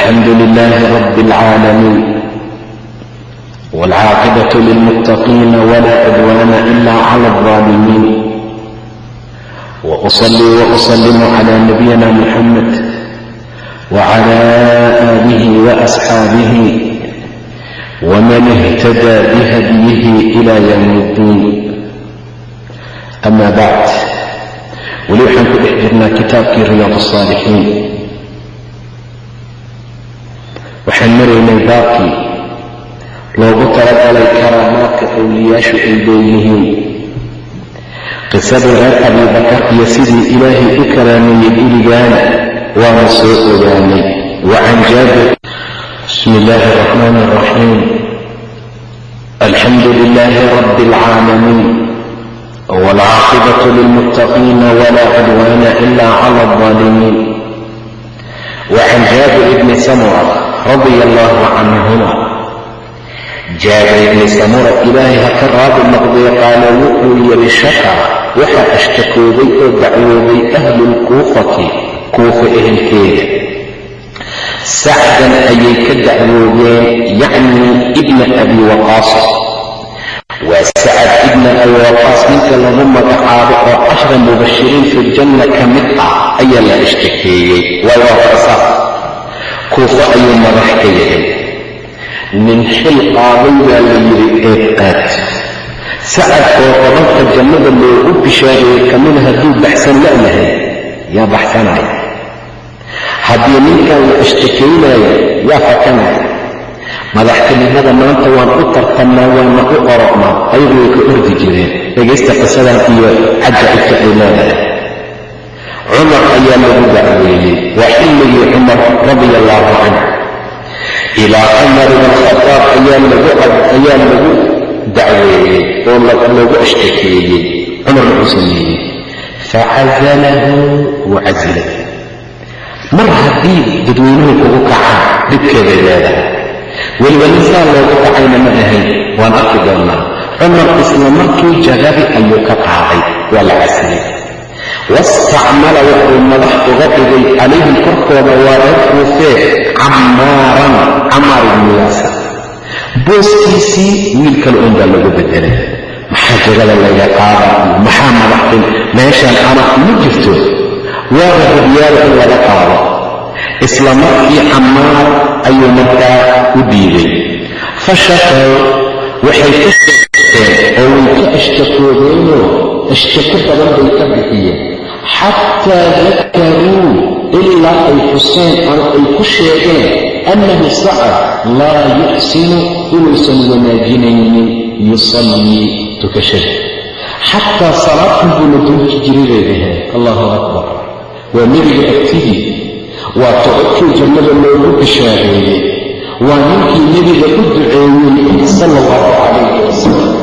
الحمد لله رب العالمين والعاقبة للمتقين ولا عدوان إلا على الظالمين وأصلي وأsلم على نبينا محمد وعلى آله وأصxاaبه ومن اهتدى بهديه إلى يوم الدين أما bعd weli waxaan ku dhex jirnaa waxaan maraynay baabkii loogu talagalay karaamaadka awliyaashu ay leeyihiin. Qisadii reer abiibakar iyo sidii ilaahay u karaameeyey gurigaana waana soo ogaanay. Wa jaabir. Bismi illaahi araxmaan araxiim alxamdu lilaahi rabbi alcaalamiin waalcaaqibatu lilmuttaqiina walaa cudwaana ila cala alaalimiin wa jaabir ibni samura radia allaahu canhuma jaabir ibni samura ilaahay ha ka raadi noqdee qaala wuxuu yidhi shaka waxaa ashtakooday oo dacwooday ahlulkuufati kuufa ehelkeeda. Sacdan ayay ka dacwoodeen yacnii ibna abi waqaasa waa sacad ibna abi waqaas ninka lagu magacaabo oo cashra mubashiriin fi ljanna ka mid ah ayaa la ashtakeeyey kuufo ayuu madax ka yahay nin xil qaaday baa la yidhi ee qaad. Sacad oo qodanka jannada loogu bishaareeyey kamida hadduu baxsan la'yahay yaa baxsanaya haddii ninkan la ishtakaynayo yaa fakanaya madaxtinimada maanta waan u tartannaa waana u qorocnaa ayagu way ka ordi jireen. Dhegaysta qisadan iyo cajacibka ay leedahay cumar ayaa lagu dacweeyey waa xilligii cumar radia allaahu canhu. Ilaa cumar ibn khadaab ayaa lagu dacweeyey oo lagu ashtakeeyey cumar wuxuu sameeyey. Facazalahu wuu mar haddii dadweynuhu kugu kacaan dhibkeeday leedahay. Weliba ninsaa loogu kacayna ma ahayn waan arki doonnaa cumar isla markii jagadi ayuu ka qaaday waa la casilay wastacmala wuxuu madax uga dhigay calayhim korkooda waa reer kuufee cammaaran camaar ibnu yaasar booskiisii wiil kale uunbaa lagu bedelay maxaa jagada laga qaadaa iyo maxaa madaxtin meeshaan ana ma jirto waaba rabyaala in laga qaado isla markii cammaar ayuu markaa u dhiibay fashakaw waxay ka sheegteen oo way ka ashtakoodeenoo ashtako badan bay ka bixiyeen xataa dakaruu ilaa ay xuseen ama ay ku sheegeen annahu sacad laa yuxsinu inuusan wanaajinaynin yusallii tukashada xataa salaadkan buu la duunki jiray bay dhaheen allahu akbar waa nebiga agtidii waa tocodkii jannada loogu bishaareeyey waa ninkii nebiga u duceeyey sala allahu calayhi wasalam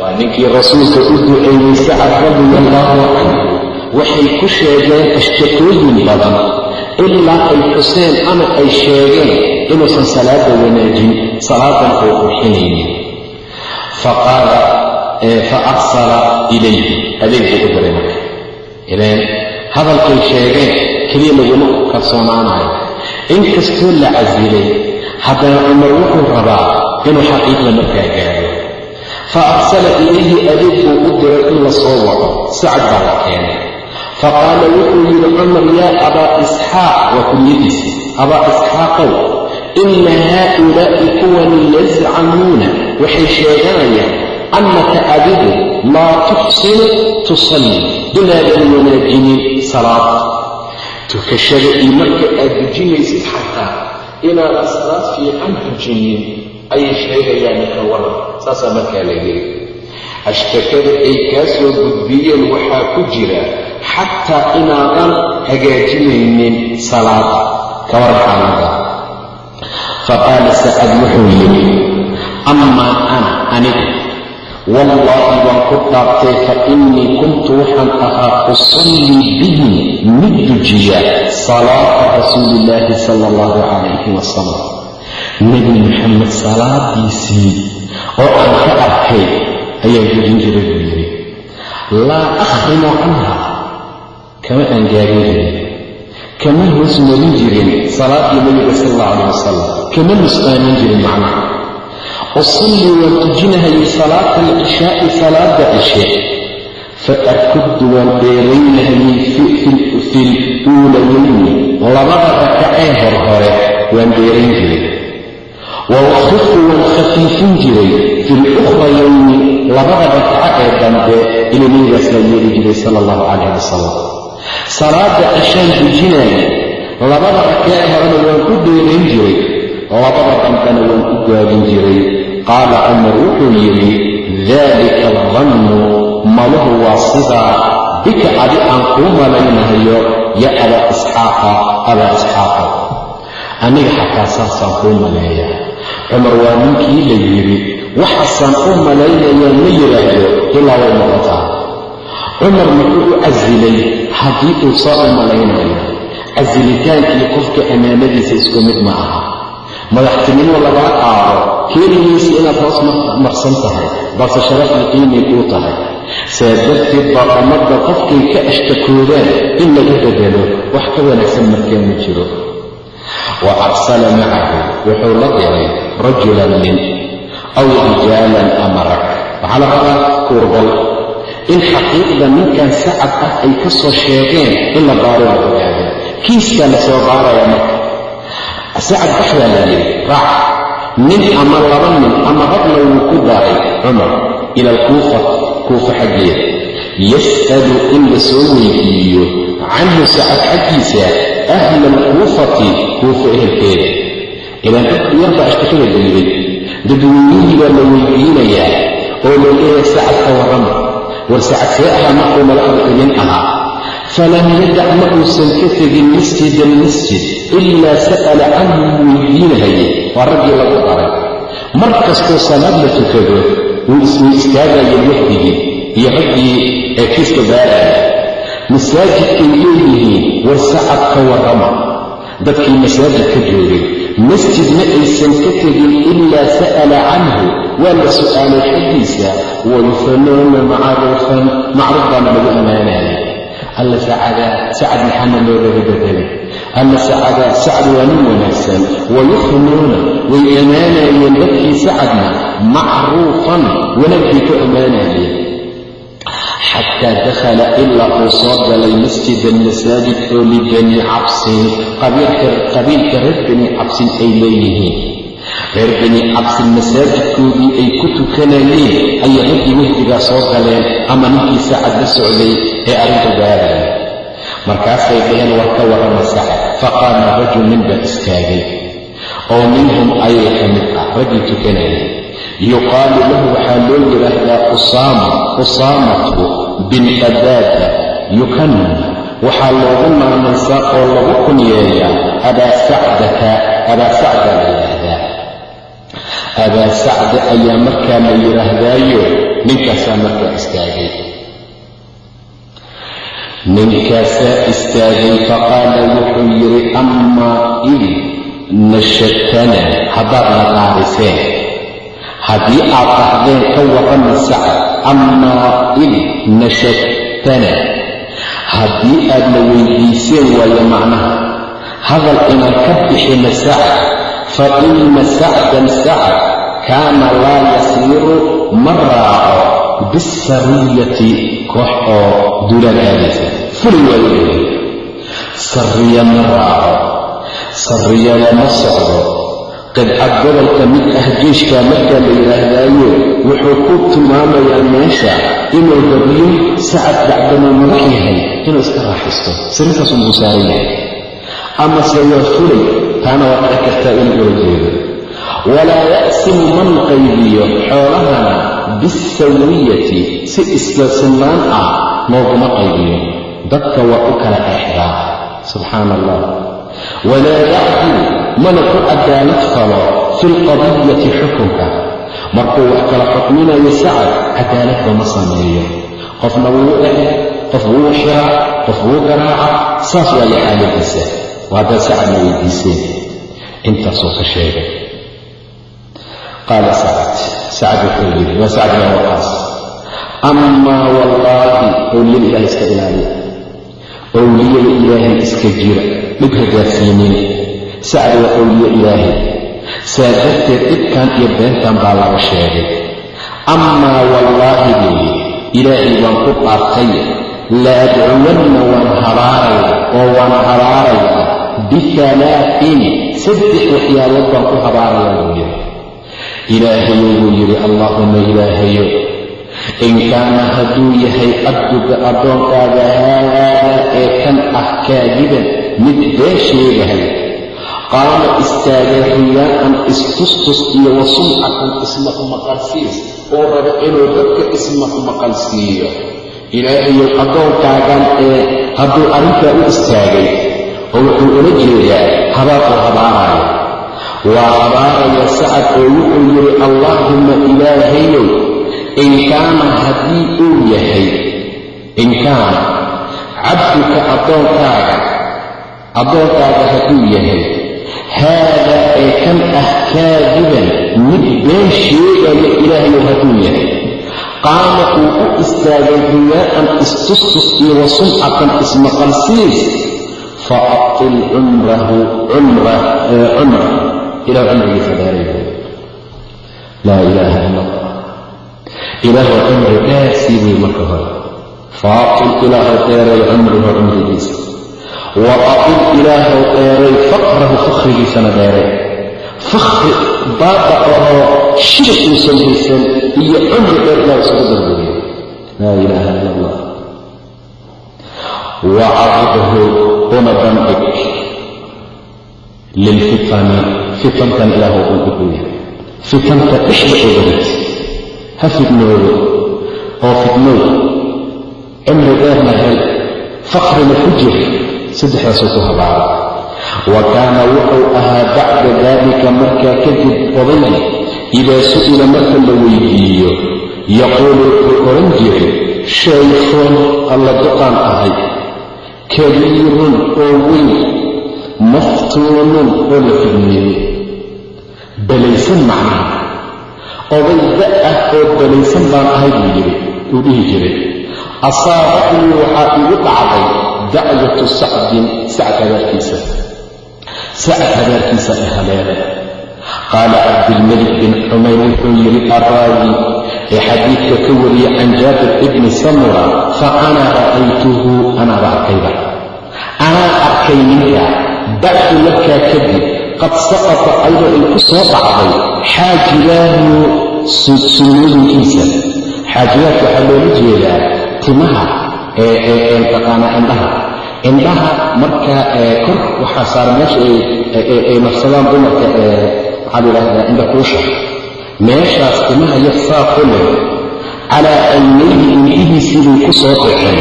waa ninkii rasuulka u duceeyey sacad radia allaahu canhu waxay ku sheegeen ashtakooyin badan ilaa ay xuseen ama ay sheegeen inuusan salaada wanaajin salaadan uu qurxinaynin. Faqaala fa arsala ilayhi. Adeeg buu u diray marka. Ileen hadalkay sheegeen keliya laguma kalsoonaanayo. Inkastoo la casilay haddana cumar wuxuu rabaa inuu xaqiiqda markaa gaaro fa arsala ilayhi adeeg buu u diray in la soo waco sacad baa la keenay fa qaala wuxuu yidhi cumar yaa abaa isxaaq waa kunyadiisi abaa isxaaqow inna haaulaa'i kuwani yazcamuuna waxay sheeganayaan annaka adigu laa tuxsinu tusalli inaadan wanaajinin salaada tukashada iyo marka aad dujinaysid xataa inaad islaad fiican hujinin ayay sheegayaan ka waran saasaa markaa la yidhi ashtakada ay kaa soo gudbiyeen waxaa ku jira xataa inaadan hagaajinaynin salaada ka waran xaalada faqaala sacad wuxuu yidhi amaa ana aniga wallaahi waan ku dhaartay fa innii kuntu waxaan ahaa usallii bihim mid dujiya salaata rasuuliillaahi sala allahu calayhi wasalam nebi maxamed salaadiisii oo aan ka arkay ayaan dujin jiray buu yidhi laa akhrimu canha kama aan gaarin jirin. Kama hoos marin jirin salaadii nebiga sal alla calayh wasalam kama nusqaamin jirin macnaha. Usallii waan tujinahayay salaata alcishaa'i salaada cishe fa arkuddu waan dheeraynahayay fi luulayayni labada rakacee hor hore waan dheerayn jiray wa wakhrifu waan khafiifin jiray fi lukhrayayni labada rakaca ee dambe inuu nebigaas laa yeeli jiray sala allahu calayh wasalam salaada cishaan tujinaaya labada rakee horena waan ku dheerayn jiray labada dambena waan ku gaabin jiray. Qaala cumar wuxuu yidhi daalika aldannu maluhu waa sidaa bika adi aan kuu malaynahayo ya abaa isxaaqa abaa isxaaqa. Aniga xataa saasaan kuu maleeya cumar waa ninkii la yidhi waxaasaan u malaynayaa ma yidhaahdo ilaa way noqotaa cumar muxuu u casilay haddii uu saa u casilitaankii qofka ammaanadiisa isku mid ma aha. Madaxtinimo lagaa qaado keenigiisa inaad hoos marsan tahay balse sharafii qiimay kuu tahay. Saa darteed baa qofkay ka ashtakoodaan in laga bedelo wax ka wanaagsan markaa ma jiro. Wa arsala macahu wuxuu la diray rajulan nin aw rijaalan ama rag. Waxaa la rabaa kuurbal in xaqiiqda ninkan sacad ah ay ka soo sheegeen in la baaro la ogaado. Kiiskaa la soo baaraya marka sacad baxdaa la yidhi raac. Nin ama laba nin ama rabna wuu ku daacay cumar ila alkuufa kuufa xaggeeda. Yas'alu in la soo weydiiyo canhu sacad xaggiisa ahla alkuufati kuufa ehelkeeda. Ilaan dad yarbaa ashtakada diiday. Dadweynihii baa la weydiinayaa oo la leeyahay sacad ka warrama war sacad see ahaa markuu madaxda idin ahaa. Falam yadac ma uusan ka tegin masjid almasjid ilaa sa'ala canhu wuu weydiinahayay waa raggii lagu daray. Mar kastoo salaad la tukado wuu istaagayeen wafdigii iyo raggii ee kiiska baaraya. Masaajidkay leeyihiin war sacad dadkii masaajidka joogay masjidna aysan ka tegin ilaa sa'ala canhu. Waa la su'aalay xaggiisa wayufanuuna macruufan macruuf baana lagu ammaanaya alla sacada sacad maxaana loogaga bedelay alla sacada sacad waa nin wanaagsan. Wayuhnuuna way ammaanayeen dadkii sacadna macruufan wanaagkay ku ammaanayeen xataa dakhala ilaa uu soo galay masjidan masaajid oo libani cabsin qabiilka reer bani cabsin ay leeyihiin reer bani cabsin masaajidkoodii ay ku tukanayeen ayay raggii wahdigaa soo galeen ama ninkii sacad la socday ee arrintu gaaraya markaasay dhaheen war ka warrama sacad faqaama rajul nin baa istaagay oo minhum ayay ka mid ah raggii tukanayay yuqaalu lahu waxaa loo yidhaahdaa usaama usaamatu bin qadaada yukanna waxaa loogu naamaysaa oo lagu kunyeeyaa abaa sacdata abaa sacda la yidhaahdaa abaa sacda ayaa markaa la yidhaahdaayo ninkaasaa markaa istaagay ninkaasaa istaagay faqaala wuxuu yidhi amaa in nashatana haddaad na qaariseen haddii aad dhahdeen ka warrama sacad amaa in nashatana haddii aad na weydiiseen waayo macnaha hadal inaan ka bixina sacad fa inna sacdan sacad kaana laa yasiiru ma raaco bisariyati koox oo duulaan aadaysa. Fuli waayo sariya ma raaco sariya lama socdo qidcad gobolka mid ah jeeshkaa markaa la yidhaahdaayo wuxuu ku tilmaamayaa meesha inuu rabiyo sacad bacdamuu madax yahay inuu iska raaxisto. Sirintaasu muu saaran yahay. Amase waa fulay taana waa dhici kartaa inuu ula jeedo. Walaa yaqsimu man qaybiyo xoolahana bisawiyati si islaasinnaan ah nooguma qaybiyo. Dadka waa u kala eexdaa subxaana allah walaa yacdil mana ku cadaalad falo fi lqadiyati xukunka markuu wax kala xukminayo sacad cadaaladba ma sameeyo qofna wuu ehe qof wuu xiraa qof wuu garaaca saas waayo xaaladiisa waa haddaad sacadna weydiiseen intaasuu ka sheegay qaala sacad sacad wuxuu yidhi waa sacad bin waqaas amaa wallaahi owliyada ilaahay iska ilaaliya owliyada ilaahay iska jira. Dhib hagaagsiinin sacad waa owliye ilaahay. Saa darteed dhibkan iyo beentan baa laga sheegay. Amaa wallaahi yidhi ilaahay baan ku dhaartay la adcuwanna waan habaaraya oo waan habaarayaa bialaain saddex waxyaalood baan ku habaarayaa buu yidhi. Ilaahayow buu yidhi allaahuma ilaahayo in kaana hadduu yahay cabduga addoonkaaga haadaa ee kan ah kaadiban mid been sheegahay qaama istaaga riyaa'an istustus iyo wa sumcatan ismaq maqalsiis oo rabo inuu dadka ismaq maqalsiiyo. Ilaahayow addoonkaagan ee hadduu arrintaa u istaagay oo wuxuu ula jeedaa habaaquu habaaraayo waa habaaraya sacad oo wuxuu yidhi allaahumma ilaahayow in kaana haddii uu yahay in kaana cabduka addoonkaaga addoonkaaga hadduu yahay haadaa ee kan ah kaadiban mid been sheegaya ilaahayow hadduu yahay qaama uu u istaagay riyaa'an istustus iyo wa ismaqalsiis fa abtil cumrahu cumra cumra ilah cumrigiisa dheeray laa ilaaha ila allah ilaahw cumri dheer sii buy marka hore faatil ilaahow dheeray cumruhu cumrigiisa. Wa atil ilaahow dheeray faqrahu fakhrigiisana dheeray. Fakhri baaba ahoo shirk uusan haysan iyo cumri dheer ilah isugu darbuuyo laa ilaaha ila allah wacaridhu una bandhig lilfitani fitantan ilaahu bandhig u yahay fitanta ogarid ha fidnoodo oo fidnow cimri dheerna hel faqrina ku jir saddexdaasuu ku habaara wa kaana wuxuu ahaa bacda daalika markaa kadib odaygi idaa su'ila marka la weydiiyo yaquulu wuxuu odhan jiray shaykhun alla duqaan ahay kabiirun oo weyn maftuunun oo la fidneeyey balaysan macnaha oday da ah oo balaysan baan ahay buu yidhi uu dhihi jiray asaabacnii waxaa igu dhacday da'yatu sacdin sacad habaarkiisa sacad habaarkiisa ay haleelay qaala cabdilmalik bin xumayr wuxuu yidhi araawi ee xadiidka ka wariyey can jaabir ibni samura fa ana ra'aytuhu anaaba arkayba anaa arkay ninka bacdu markaa kadib qad saqata ayadoo ay ku soo dhacday xaajibaahu sunnooyinkiisa xaajibaadka waxaa loola jeedaa timaha ee taqaanaa indhaha. Indhaha marka kor waxaa saaran meesha ay nafsadaan dumarka maxaa la yidhahdaa indha kuusha. Meeshaas timaha yar saa ku leh calaa aynayhi indhihiisii bay ku soo dhaceen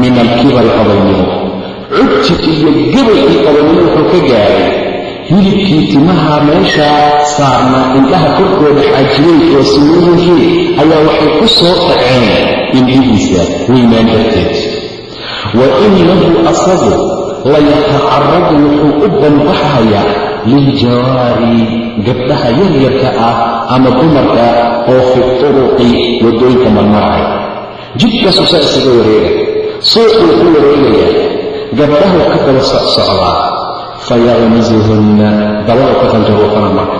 min alkibari odaynimo cujig iyo gabalkii odaynimo wuxuu ka gaaray hilibkii timaha meeshaa saarnaa indhaha korkooda xaajibay oo sunnooyinkii ayaa waxay ku soo dhaceen indhihiisa weynaan darteed. Wa inahu asagu layatacaradu wuxuu u banbaxayaa liljawaari gabdhaha yaryarka ah ama dumarka oo fi turuqi waddooyinka marmaraya jidkaasuu saa isaga wareega suuquu ku wareegayaa gabdhahu ka daba socsocdaa fayaqmisuhunna dabada ka fanjaruufana marka.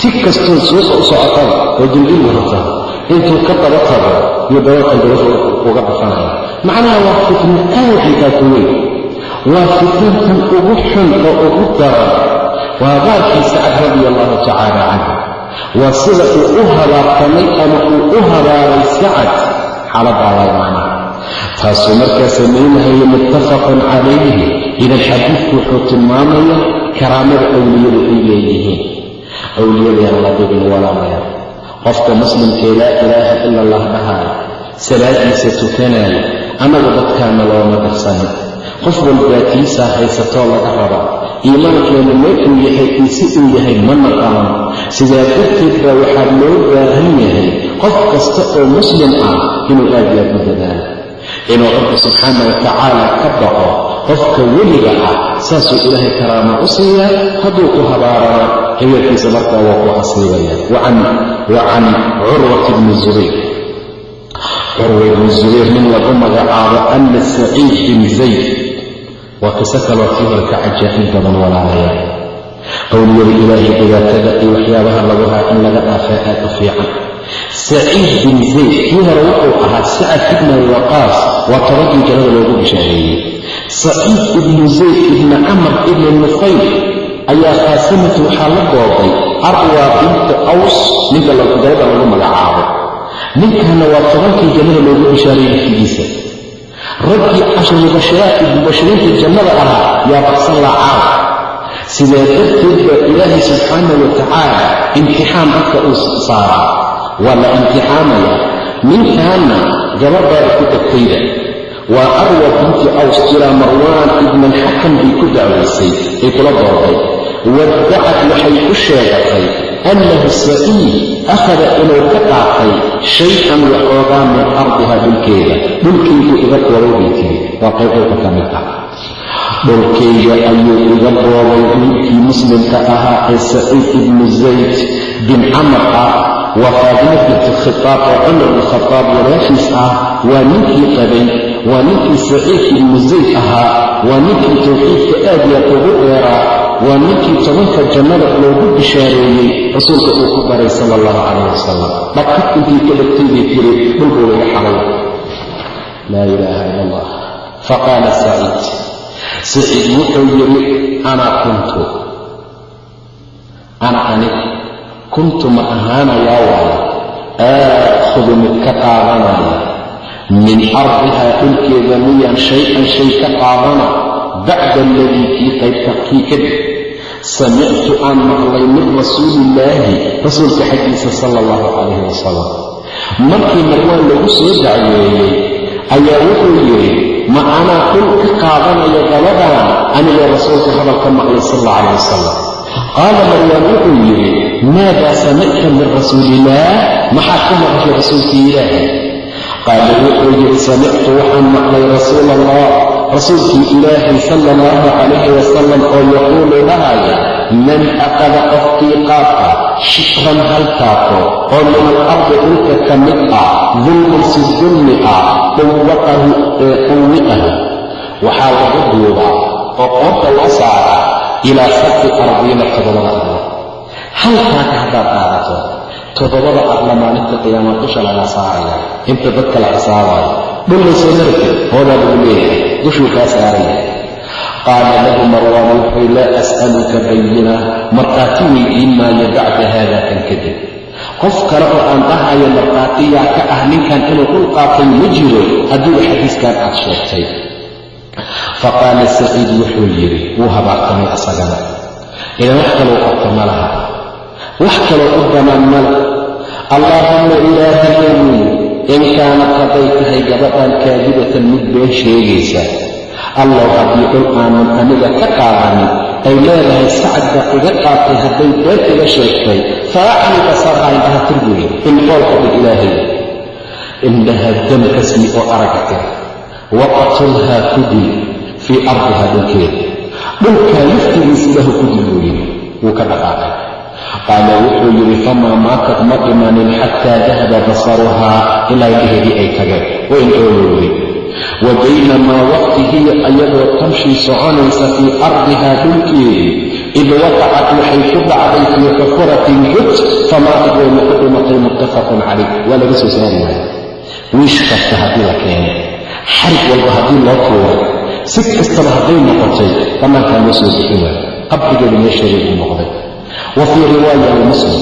Tig kastoo suuqa u socotaba oo jildigu rabtaa intuu ka daba tago iyo dabada fanjaruufa uga dhafanaya macnaha waa fitno aadigaa ku weyn. Waa fitnatan ugu xun oo ugu daran. Waa baarkii sacad radia allahu tacaala canhu waa sida uu u habaartamay ama uu u habaaray sacad xaaladaa lay macnaha taasuu markaa samaynahayo muttafaqun calayhi. Idan xadiidku wuxuu tilmaamaya karaamada awliyadu ay leeyihiin. Awliyadayaan la dhibin walaalayaa qofka muslimkee laa ilaaha ila allah dhahaaya salaadiisa tukanaayo annagu dadkaana looma darsanin qof walbaa tiisaa haysatoo laga raba iimaankeena meekuu yahay iyo si uu yahay ma naqaan sidaa darteed baa waxaa loo baahan yahay qof kasta oo muslim ah inuu aad yaad u dadaalo inuu rabbi subxaana wa tacaala ka baqo qofka weliga ah saasuu ilaahay karaama u siiyaa hadduu ku habaarana hegeerkiisa markaa waa ku asiibaya wa can curwati bni zubayr. Curwa ibni zubayr nin lagu magacaabo ana saciid bin zayd. Waa qiso kaloo tii hore ka cajaa'ib badan walaalayaal qowliyada ilaahay dhibaatada iyo waxyaabaha lagu haa in laga dhaafaa aad u fiican saciid bin zayd kii hore wuxuu ahaa sacad ibna waqaas waa tobankii jannada loogu bishaareeyey. Saciid ibnu zayd ibni camar ibni nufayl ayaa qaasimatu waxaa la gooday arwa binta aws ninka gabadha lagu magacaabo. Ninkaana waa tobankii jannada loogu bishaareeyey naftigiisa raggii casharubashiriinta jannada ahaa yaa baqsan laacaab sidaa darteed baa ilaahay subxaana wa tacaala imtixaan dadka uu saaraa waa la imtixaamaya ninkaana gabadhaada ku tagtayda. Waa arwa binti aws ilaa marwaan ibna alxakam bay ku dacwaysay ay kula doorday waddacad waxay ku sheegatay annahu saciid akhada inuu ka qaatay shay-an waxoogaa min ardiha dhulkeeda. Dhulkaygu iga boobay bay tiri waa qaybqaybka ka mid ah. Dhulkayga ayuu iga boobay ninkii muslimka ahaa ee saciid ibnu zayd bin camar ah waa faadima binti khitaab oo cumar bin khataab walaashiis ah waa ninkii qabay waa ninkii saciid ibnu ahaa waa ninkii tawxiidka aad yaa ugu dheeraa waa ninkii tobanka jannada loogu bishaareeyey rasuulka uu ku baray sala allahu calayh wasalam dhaqad intii ka dhagtay bay tiri dhulkuu laga xalay laa ilaaha ila allah faqaala saciid saciid wuxuu yidhi ana kuntu. Ana anig kuntu ma ahaanayaa waayo aakhudu mid ka qaadanaya min ardihaa dhulkeeda miyaan shay-an shay ka qaadana bacda aladii kii qaybka kii kadib samictu aan maqlay min rasuuliillaahi rasuulka xaggiisa sala allahu calayhi wasalam markii marwaan lagu soo dacweeyey ayaa wuxuu yidhi ma anaa dhul ka qaadanayo gabadhan anigoo rasuulka hadal ka maqlay sal alla calayh wasalam qaala marwaan wuxuu yidhi maadaa samicta min rasuuliillaah maxaad ka maqashay rasuulkii ilaahay qaala wuxuu yidhi samictu waxaan maqlay rasuula allah rasuulkii ilaahay sala allahu calayhi wasalam oo yaquulu dhahaya man aqada qofkii qaata shifran hal taako oo min alardi dhulka ka mid ah dulman si dulmi ah quwaqahu ee quwiqahu waxaa lagu duubaa oo qoorta loo saaraa ilaa sabti ardiina toddobada arla hal taaka haddaad qaadato toddobada arla maalinta qiyaama dusha laga saaraya. Inta dadka la xisaabayo dhullaysoo marka hoodaa lagu leeyahay dushuu kaa saaraya. Qaala lahu marwaan wuxuu laa as'aluka bayina markhaati weydiin maayo bacda haada kan kadib. Qof kale oo aan dhahayo markhaatiyaa ka ah ninkan inuu dhul qaatay ma jiro hadduu xadiiskan aad sheegtay. Faqaala saciid wuxuu yidhi wuu habaartamay asagana. Idan wax kaloo qabta ma laha wax kaloo u bannaan male allaahumma ilaahayani in kaanad hadday tahay gabadhan kaadibatan mid been sheegaysa. Allow haddii dhul aanan aniga ka qaadanin ay leedahay sacad baa iga qaatay hadday been iga sheegtay. Faacni basarha indhaha tirbuye in qoolka dhig ilaahay indhaha dam kasmi oo araga tir waqatulhaa ku fii ardiha dhulkeeda dhulkaa laftigiisa ilaahu ku dil wuu ka dhaqaaqay qaala wuxuu yidhi famaa maatad ma dhimanin xataa dahaba basaruhaa ilaa indhaheedii ay tageen way indhoolowday wa baynamaa waqti hiya ayadoo tamshii soconaysa fii ardihaa dhulkeedii id waqacat waxay ku dhacday fii xufuratin hud famaatad wayna ku dhimatay muttafaqun calayh waa laga soo saari waaya wiish kasta haddii la keenay xarig walba haddii loo tuuray si kastaba hadday noqotay bannaankaa loo soo bixin waaya qabrigeedu meesheedii buu noqday wa fii riwaaya limuslim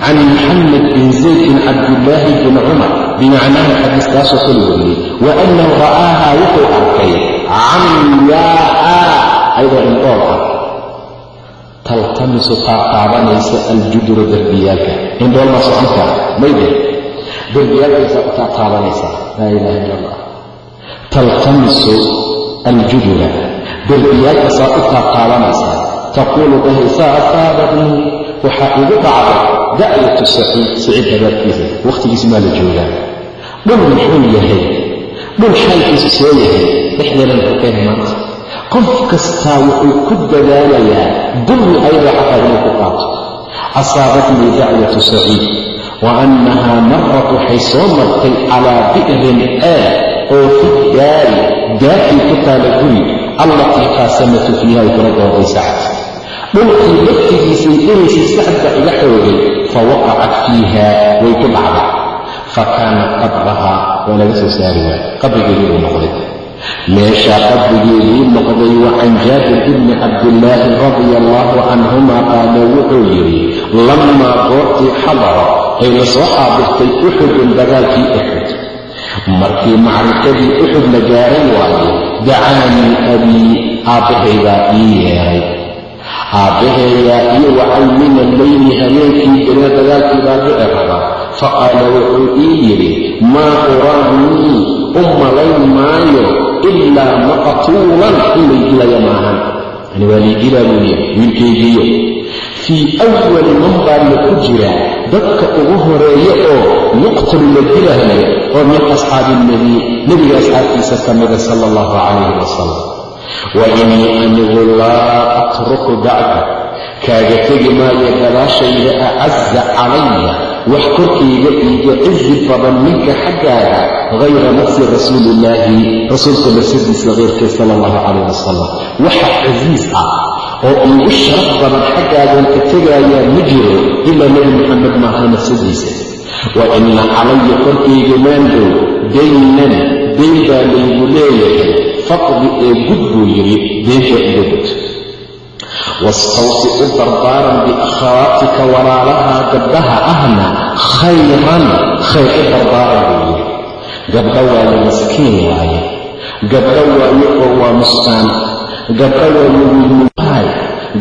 can muxamed bin zayd bin cabdillaahi bin cumar bimacnaahu xadiiskaasoo kala wariyey wa annahu ra'aahaa wuxuu arkay camyaa'a ayadoo indhool ah taltamisu taataabanaysa aljudura derbiyaalka indhool ma socon kara mayde derbiyaalkaysaa u taataabanaysaa laa ilaha illa allah taltamisu aljudura derbiyaalkasaa u taataabanaysaa taquulu dhahaysaa asaabatnii waxaa igu dhacday da'watu saciid saciid habaarkiisa wakhtigiisi maa la joogaa dhul muxuu yahay dhul xaalkiisu soo yahay dhexdeeda muxuu maanta qof kastaa wuxuu ku dadaalayaa dulmi ayada xataa inuu ku qaato asaabatnii dacwatu saciid wa annahaa marat waxay soo martay calaa bi'rin aad oo fi daari daarkii ku taala guri allatii qaasamatu fiiha ay kula dooday sacad dhulkii laftigiisay dhinaysay sacadka iga xoogay fa waqacat fiiha way ku dhacday. Fa kaana qabrahaa waa laga soo saari waay qabrigeedii uu noqday. Meeshaa qabrigeedii noqday wa can jaabir ibni cabdillaahi radia allaahu canhuma qaala wuxuu yidhi lammaa goortii xadara la soo xaadirtay uxudun dagaalkii uxud markii macrikadii uxud la gaaray waaye dacaanii abii aabbahaybaa ii yeeray aabbaheeyaa iyo wacan min alleyli habeenkii dana dagaalkii baa dhici raba. Faqaala wuxuu ii yidhi maa uraanii u malayn maayo ilaa maqtuulan in lay dilaya maahan. Yani waa laydilaa buu yidhi wiilkaygiiyo fii awali man baa la ku jiraa dadka ugu horreeya oo yuqtalu la dilahayo oo min asxaabi ilnabiy nebiga asxaabtiisa ka mida sala allahu calayhi wasalam wa inii anigu laa atruku bacda kaaga tegi maayo gadaashayda acaza calaya wax korkayga iiga cizi badan minka xaggaaga hayra nafsi rasuuliillaahi rasuulka nafsadiisa keyrkeed sala allahu calayh wasalam waxa casiis ah oo iigu sharaf badan xaggaagan ka tegaayaa ma jiro ilaa nebi maxamed maaha nafsadiisa wa ina calaya korkayga maandow daynan dayn baa laygu leeyahay faqdi ee gud buu yidhi deynta iga gud. Wastawsi u dardaaran biakhawaatika walaalahaa gabdhaha ahna khayran khayr u dardaaran buu yidhi. Gabdho waayo maskiin waaye gabdho waayo oo waa musqaan waayo wiilmuhay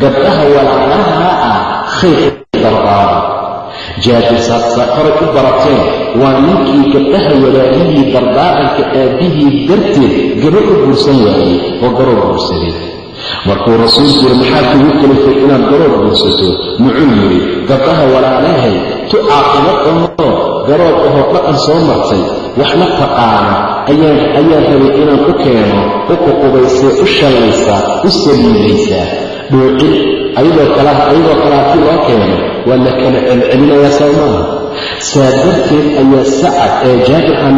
gabdhaha walaalaha ah khayr u dardaaran jaabirsaadsa horay u barateen waa ninkii gabdhaha walaalihii dardaaranka aabbihii darteed gaba u guursan waayey oo garoob guursaday markuu rasuulku yidhi maxaa kugu kalifay inaad garoob guursato muxuu yidhi gabdhaha walaalahay tu caaqimo ahoo garoob ahoo dhaqan soo martay. Waxna taqaana. Ayaan rabay inaan u keeno u ququbaysee u shallaysaa u saliidaysaa dhuucin ayadoo kale haddii loo keeno waa la kala celcelinayaa soo saa darteed ayaa sacad ee jaabir aan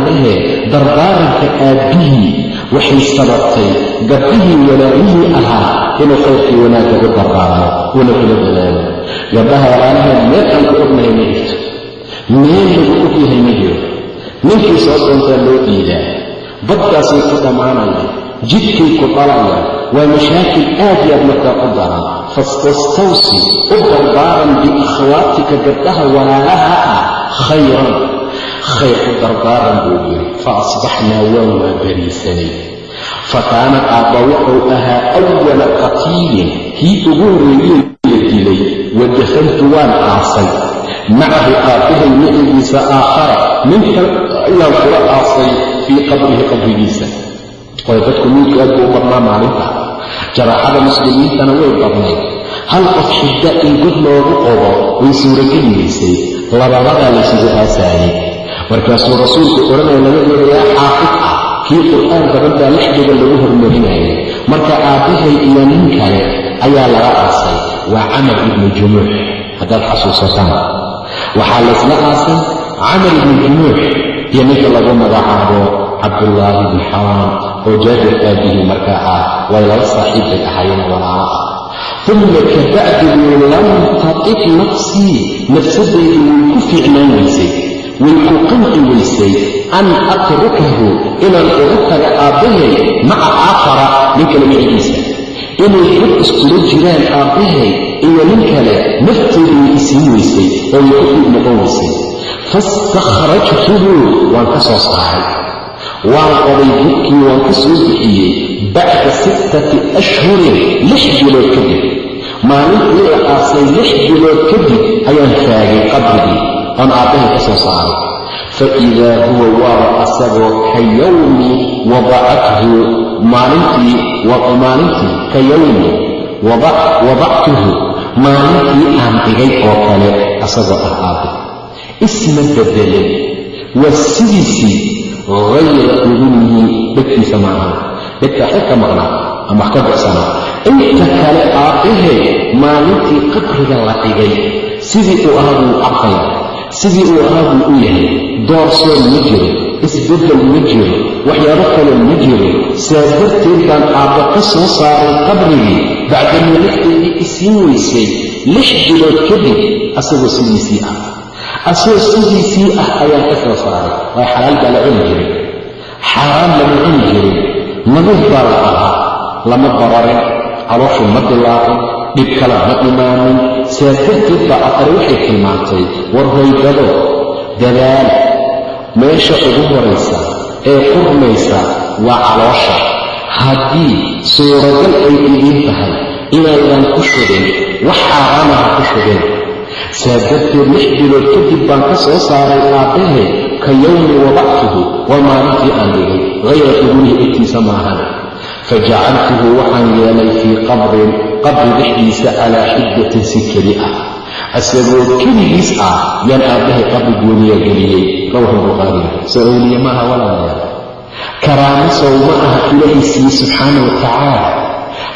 dardaaranka aabbihii waxay sababtay gabdhihii walaalihii ahaa inuu khayrkii wanaagga u dardaarmo una kula dadaalo. Gabdhaha walaalaheed meel aan ku ognahay ma jirto. Meel lagu ogyahay ma jiro. Ninkii soo doontaa loo dhiidaa badkaasay ku dhammaanayaan jidkay ku dhalayaan. Waa mashaakil aad yaad markaa u daran. Fastastawsi u dardaaran biakhawaatika gabdhaha walaalaha ah khayran khayr u dardaaran buu yidhi fa asbaxnaa waan waa bariisanay fa kaana aabba wuxuu ahaa awala qatiilin kii ugu horreeyey la dilay wa dafantu waan aasay macahu aabbahay micigiisa aakhara nin kale ayaan kula aasay fii qabrihi qabrigiisa way dadku miidku aad buu u badnaa maalinta jaraaxada muslimiintana way badnayd hal qof xidda in god loogu qodo way suurageli weysay lababadaa aasaayey markaasuu rasuulku odhanaya laga weriyaa xaafid ah. Kii qur'aan badan baa lixdiga lagu hormarinayay marka aabbahay iyo nin kale ayaa laga aasay. Waa camar ibnu jumuux haddaad xasuusataan. Waxaa laysla aasay camar ibnu jumuux iyo ninka lagu magacaabo cabdullaahi bni xaraam oo jaabir aabbihii markaa ah way laba saaxiib bay ahaayeen walaalo ah uma kabacdigu lam tatiq nafsii nafsadaydu way ku fiicnaan weysay way ku qanci weysay an atrukahu inaan uga taga aabbahay maca aakhara nin kale micigiisa inay dad iskula jiraan aabbahay iyo nin kale nafteedu way isiin weysay oo way ku fiid noqon weysay fastakhrajtuhu waan ka soo saaray waan qoday budkii waan ka soo bixiyey bacda sittati ashhurin lix bilood kadib maalintii la aasay lix bilood kadib ayaan faagay qabrigii oon aabbahay ka soo saaray fa idaa huwa waaba asagoo ka yowmi wadacathu maalintii maalintii ka yowmi wadactuhu maalintii aan dhigay oo kale asagoo ah aabe isma bedelin waa sidiisii hayra udunihi dhegtiisa maahan dhegta waxba ka maqnaa ama wax ka go'sanaa inta kale aabbahee maalintii qabriga la dhigay sidii uu ahaa buu aqaya sidii uu ahaa buu u yahay doorsoon ma jiro isbeddel ma jiro waxyaabo kale ma jiro. Saa darteed baan aabba ka soo saaray qabrigii bacdama lafteedii isiin weysay lix bilood kadib asagoo sidiisii ah. Asagoo sidiisii ah ayaan ka soo saaray. Waa xalaal baa la cuni jirin xaaraan lama cuni jirin nadiif baa la ahaa lama bararin calooshu ma dilaaqin dhib kale ma imaanin saa darteed baa aqari waxay tilmaantay war hoydado dadaal meesha ugu horaysa ee qurmaysa waa caloosha. Haddii suuragal ay idiin tahay inaydan ku shubin wax xaaraana ha ku shubin. Darteed lix bilood kadib baan ka soo saaray aabbahe ka yowmi wadactuhu waa maalintii aan dhigay hayra ibnihi egtiisa maahan fajacaltuhu waxaan yeelay fii qabrin qabri dhexdiisa calaa xiddatin si keli ah asagoo keligiis ah yaan aabbahay qabri gooniya geliyey rawahu bukhaariy soo awliye maaha walaalayaal karaamo sow aha ilaahay siiye subxaana wa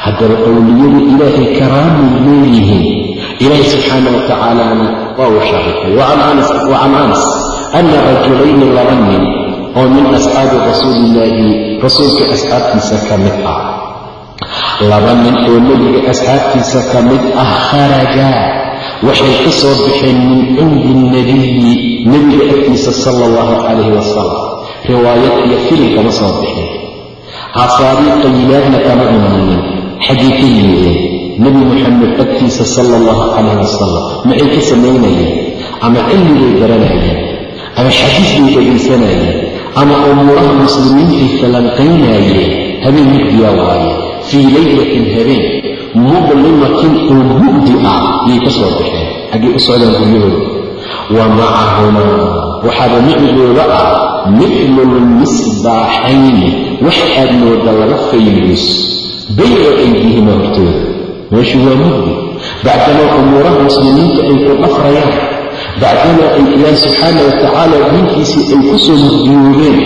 haddaba awliyadu ilaahay karaamay leeyihiin ilaahay subxaana wa tacaalana waa uu sharifay wacan anas ana rajulayni laba nin oo min asxaabi rasuulillaahi rasuulka asxaabtiisa ka mid ah laba nin oo nebiga asxaabtiisa ka mid ah kharajaa waxay ka soo baxeen min cindi ilnabiyi nebiga agtiisa sala allahu calayhi wasalam riwaayad iyo filim kama soo bixin casaabii qayilaadna kama imaanin xaggii ka yimideen nebi moxamed agtiisa sala allahu calayhi wasalam maxay ka samaynayeen ama cilmibay garanayeen ama xadiis bay dhegaysanayeen ama umuuraha muslimiintay falanqaynaayeen habeen mugdiyaa waaye fii laylatin habeen mudlimatin oo mugdi ah yay ka soo baxeen xaggay u socdaan guryahooda wa macahumaa waxaaba micigooda ah midlulmisbaaxayni wax aad mooda laga faynuus bayna aydihima hortooda meeshu waa mugdi bacdamaa umuuraha muslimiinta ay ku dhafrayaan bacdamaa ay ilaahi subxaana wa tacaala diinkiisii ay ku soo mugdiyoobeen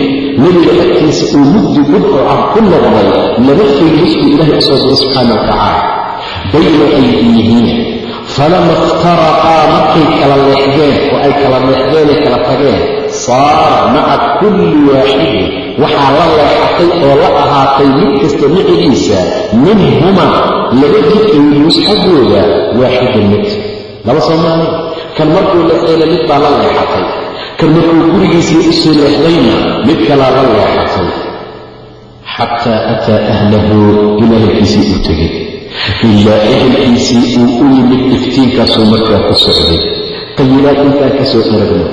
nebiga agtiisa uu mugdi gudco ah ku noqday laba buu ilaahay u soo diray subxaana wa tacaala bayna aydiihiina falama iftaraqaa markay kala leexdeen oo ay kala leexdeenay kala tageen saara maca kulli waaxidin. Waxaa la leexatay oo la ahaatay mid kasta micigiisa minhumaa laba jidkaynus xaggooda waaxidun mid. Laba soomaali kan markuu leexdayna mid baa la leexatay. Kan markuu gurigiisii u soo leexdayna mid kalaa la leexatay. Xataa ataa ahlahu ilaa ehelkiisii uu tegay ilaa ehelkiisii uu u yimid iftiinkaasuu markaa ku socday. Qayilaad intaan ka soo aragno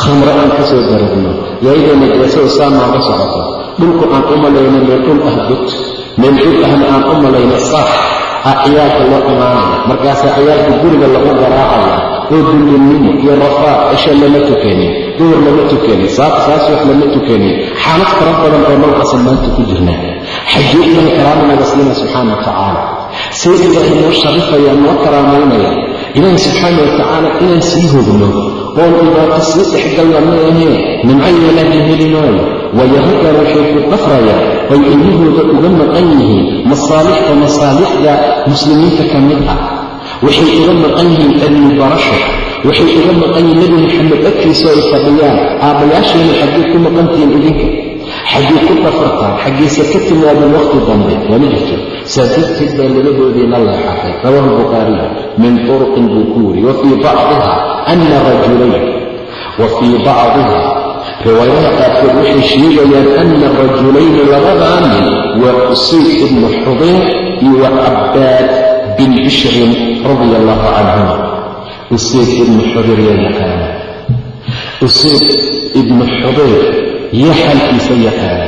khamre aan ka soo daragno yaayadoo najaasada saa nooga socoto. Dhulku aan u malayno meel dhul ah god meel dhul ahna aan u malayno saax. Ah ciyaalka loo imaanaya markaasaa ciyaalka guriga lagu garaacaya oo dullinnimo iyo rafaad cisho lama tukanin duhur lama tukanin saas wax lama tukanin xaalad fara badan oo noocaasa maanta ku jirnaa xaggee ilahay karaama naga siina subxaana wa tacaala. Ilaahay noo sharifaya noo karaamaynaya ilaahay subxaana wa tacaala inaan sii hogno oon dhibaato sii dhexgalna ma ahee nimco yeelaagii heli maayo waayo halkan waxay ku dhafrayaan ay ilmahooda uga maqan yihiin masaalixda masaalixda muslimiinta ka mid ah waxay uga maqan yihiin cilmi barasho waxay uga maqan yihiin nebi maxamed agtiisa ay fadhiyaan aabbayaasheena xaggee ku maqantihiin idinka xaggee ku dhafartaan xaggeese ka timaadeen wakhti dambe wama jirto saa darteed baa labadoodiina leexatay. Rawaahu bukhaariy min turuqin buu ku weriye wa fii bacdiha ana rajulayn. Wa bacdiha riwaayada qaarkood waxay sheegayaan ana rajulayni labadaa nin waa ibnu xudayr iyo wa cabbaad bin bishrin radia allahu canhuma usayd ibnu xudayr yaa yaqaana usayd ibnu xudayr yaa yaqaana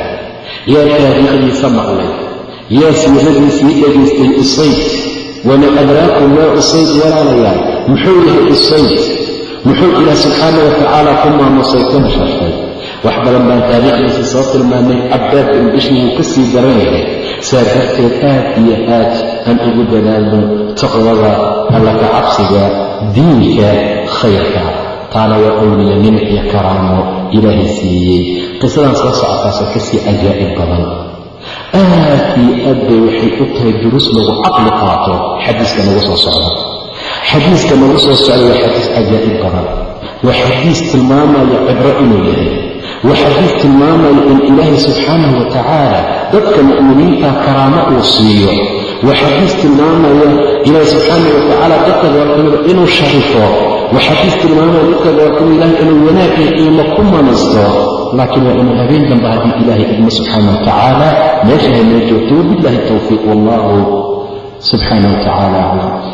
yaa taariikhdiisa maqlay yaa siiradiisii dhegaystay usayd waman adraakum maa usayd walaalayaal muxuu yahay usayd muxuu ilaah subxaana wa ku maamusay kuna sharfay wax badan baan taariikhdiisa soo tilmaamay cabbaad bin bishri wuu ka sii daran yahay saa darteed aad iyo aad aan ugu dadaalno taqwada alla ka cabsiga diinka khayrka. Taana waa owliyanimo iyo karaamo ilaahay siiyey. Qisadan soo socotaasoo ka sii cajaa'ib badan. Aad iyo aad bay waxay u tahay duruus lagu caqli qaato xadiiska nagu soo socda. Xadiiska nagu soo socda waa xadiis cajaa'ib badan. Waa xadiis tilmaamaya cibro inuu yahay waa tilmaamaya in ilaahay subxaanahu wa tacaala dadka mu'miniinta karaamo uu siiyo. Waa xadiis tilmaamaya ilaahay subxaanahu wa dadka goorkamida inuu sharifo waa tilmaamaya dadka goorkamida ilahay inuu wanaagay qiimo ku manaysto laakiin waa inuu habeen dambe haddii ilaahay idmo subxaana wa tacaala meesha haynoo joogto wabillahi towfiiq wallahu subxaana wa aclam